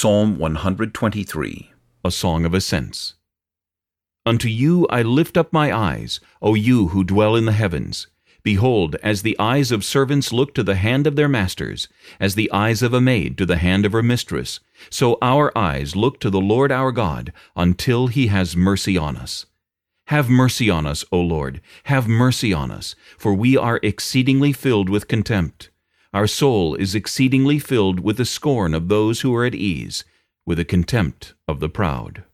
Psalm 123 A Song of Ascents. Unto you I lift up my eyes, O you who dwell in the heavens. Behold, as the eyes of servants look to the hand of their masters, as the eyes of a maid to the hand of her mistress, so our eyes look to the Lord our God, until he has mercy on us. Have mercy on us, O Lord, have mercy on us, for we are exceedingly filled with contempt. Our soul is exceedingly filled with the scorn of those who are at ease, with the contempt of the proud.